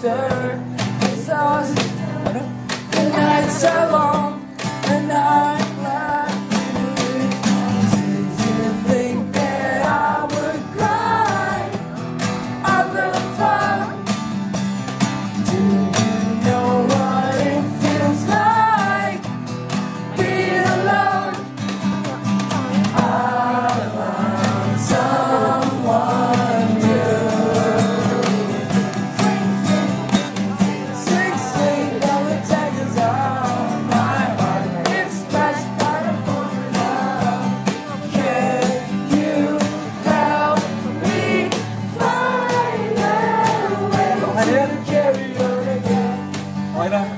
sister. It's us. The nights are long, and I'm glad you think that I would cry under the fire? A